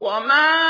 وما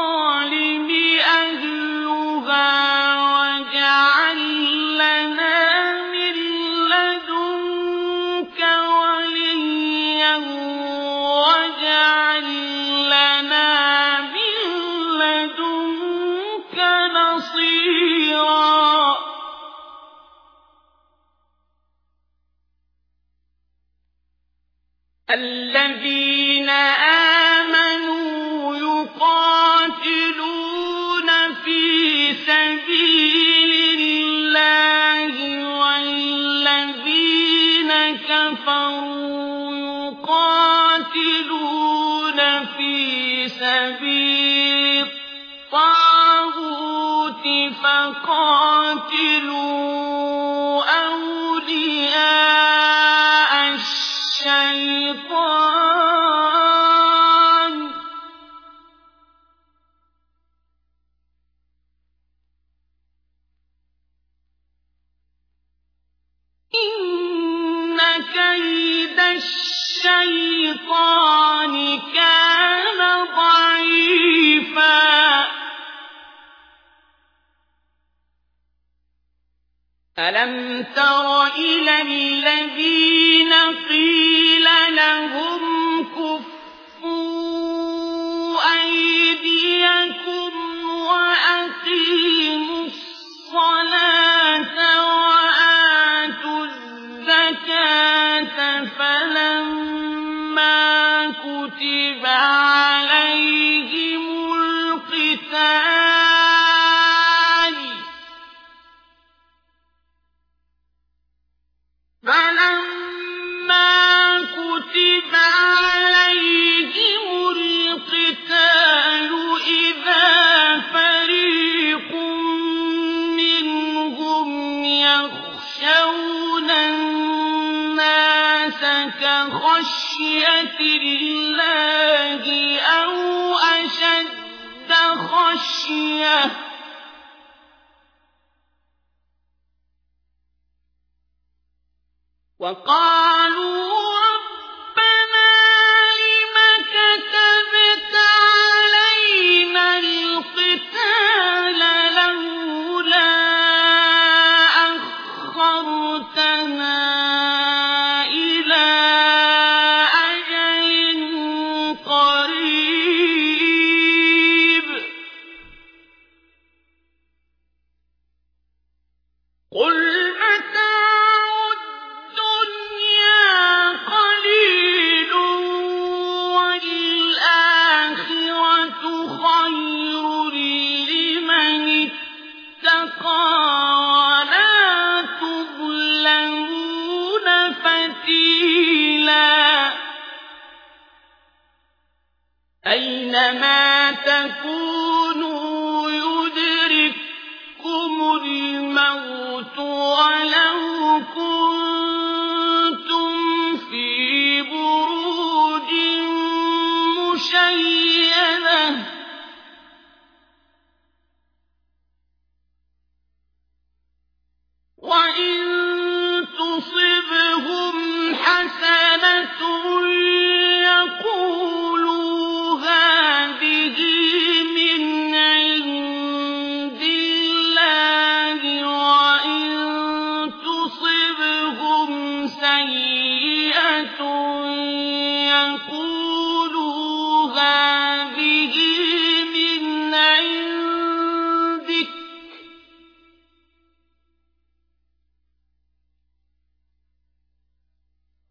الذين آمنوا يقاتلون في سبيل الله والذين كفروا يقاتلون في سبيل الطاغوت فقاتلوا الشيطان كان ضعيفا. ألم تر إلى الذين كخشية الله أو أشد خشية وقالوا ربنا قل متاع الدنيا قليل خير لمن اتقى فتيلا أينما تكونوا يدرككم الموت ولو كنتم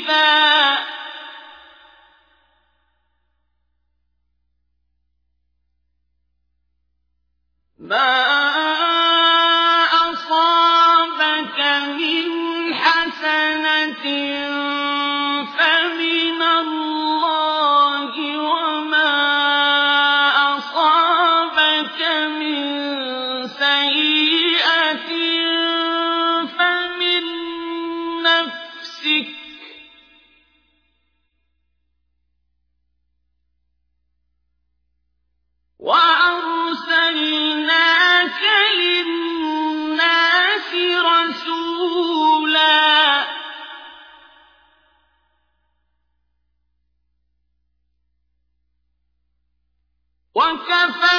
خليفا ما أصابك من حسنة فمن الله. وكفى